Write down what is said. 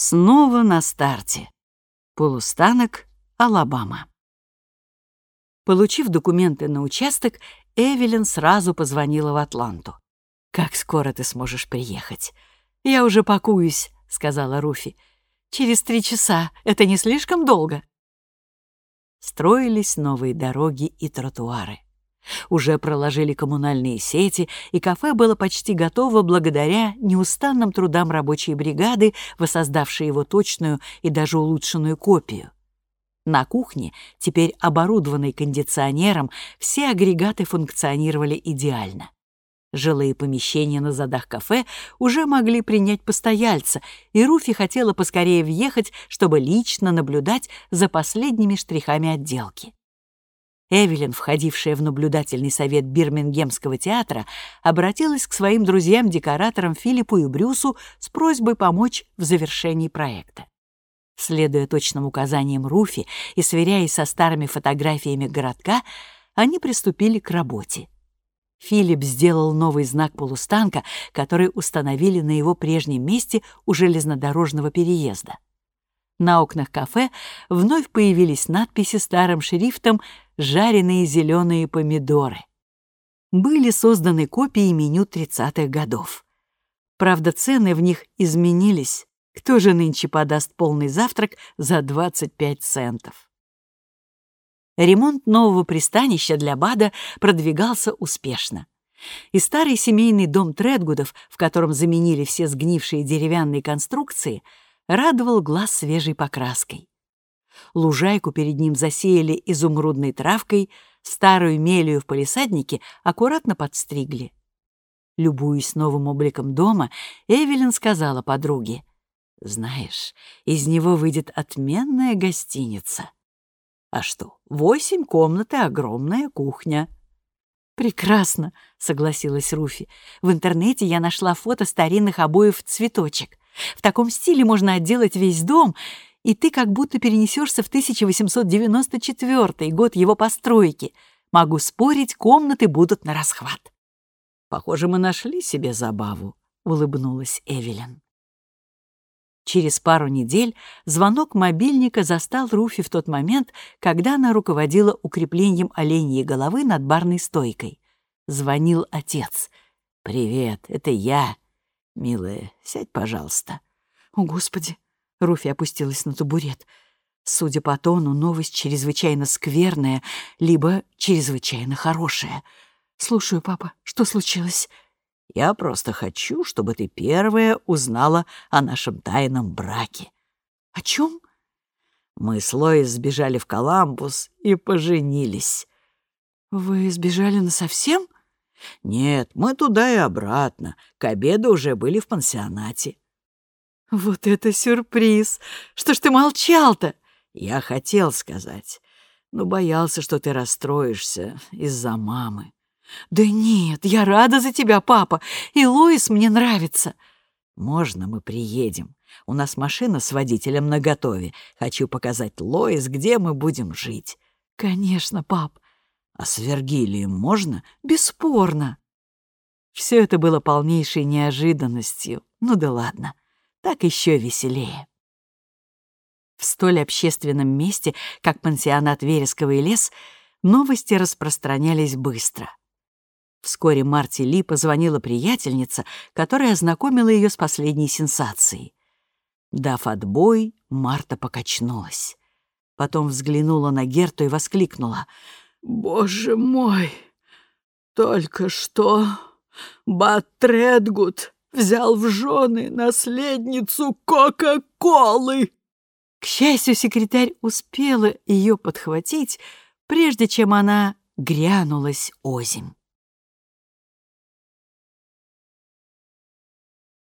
Снова на старте. Полустанок, Алабама. Получив документы на участок, Эвелин сразу позвонила в Атланту. «Как скоро ты сможешь приехать?» «Я уже пакуюсь», — сказала Руфи. «Через три часа. Это не слишком долго?» Строились новые дороги и тротуары. Уже проложили коммунальные сети, и кафе было почти готово благодаря неустанным трудам рабочей бригады, воссоздавшей его точную и даже улучшенную копию. На кухне, теперь оборудованной кондиционером, все агрегаты функционировали идеально. Жилые помещения на задах кафе уже могли принять постояльца, и Руфи хотела поскорее въехать, чтобы лично наблюдать за последними штрихами отделки. Эвелин, входившая в наблюдательный совет Бирмингемского театра, обратилась к своим друзьям-декораторам Филиппу и Брюсу с просьбой помочь в завершении проекта. Следуя точным указаниям Руфи и сверяясь со старыми фотографиями городка, они приступили к работе. Филипп сделал новый знак полустанка, который установили на его прежнем месте у железнодорожного переезда. На окнах кафе вновь появились надписи старым шрифтом «Жареные зеленые помидоры». Были созданы копии меню 30-х годов. Правда, цены в них изменились. Кто же нынче подаст полный завтрак за 25 центов? Ремонт нового пристанища для Бада продвигался успешно. И старый семейный дом Тредгудов, в котором заменили все сгнившие деревянные конструкции — радовал глаз свежей покраской. Лужайку перед ним засеяли изумрудной травкой, старую мелию в палисаднике аккуратно подстригли. Любуясь новым обликом дома, Эвелин сказала подруге, «Знаешь, из него выйдет отменная гостиница. А что, восемь комнат и огромная кухня». «Прекрасно», — согласилась Руфи. «В интернете я нашла фото старинных обоев цветочек. В таком стиле можно отделать весь дом, и ты как будто перенесешься в 1894 год его постройки. Могу спорить, комнаты будут на расхват. «Похоже, мы нашли себе забаву», — улыбнулась Эвелин. Через пару недель звонок мобильника застал Руфи в тот момент, когда она руководила укреплением оленьей головы над барной стойкой. Звонил отец. «Привет, это я. «Милая, сядь, пожалуйста». «О, Господи!» — Руфи опустилась на табурет. Судя по тону, новость чрезвычайно скверная, либо чрезвычайно хорошая. «Слушаю, папа, что случилось?» «Я просто хочу, чтобы ты первая узнала о нашем тайном браке». «О чем?» Мы с Лоис сбежали в Коламбус и поженились. «Вы сбежали насовсем?» «Нет, мы туда и обратно. К обеду уже были в пансионате». «Вот это сюрприз! Что ж ты молчал-то?» «Я хотел сказать, но боялся, что ты расстроишься из-за мамы». «Да нет, я рада за тебя, папа, и Лоис мне нравится». «Можно мы приедем? У нас машина с водителем наготове. Хочу показать Лоис, где мы будем жить». «Конечно, пап. А с Вергилием можно? Бесспорно. Все это было полнейшей неожиданностью. Ну да ладно, так еще веселее. В столь общественном месте, как пансионат Вересковый лес, новости распространялись быстро. Вскоре Марти Ли позвонила приятельница, которая ознакомила ее с последней сенсацией. Дав отбой, Марта покачнулась. Потом взглянула на Герту и воскликнула — Боже мой! Только что Батредгуд взял в жены наследницу Кока-Колы. К счастью, секретарь успела ее подхватить, прежде чем она грянулась озимь.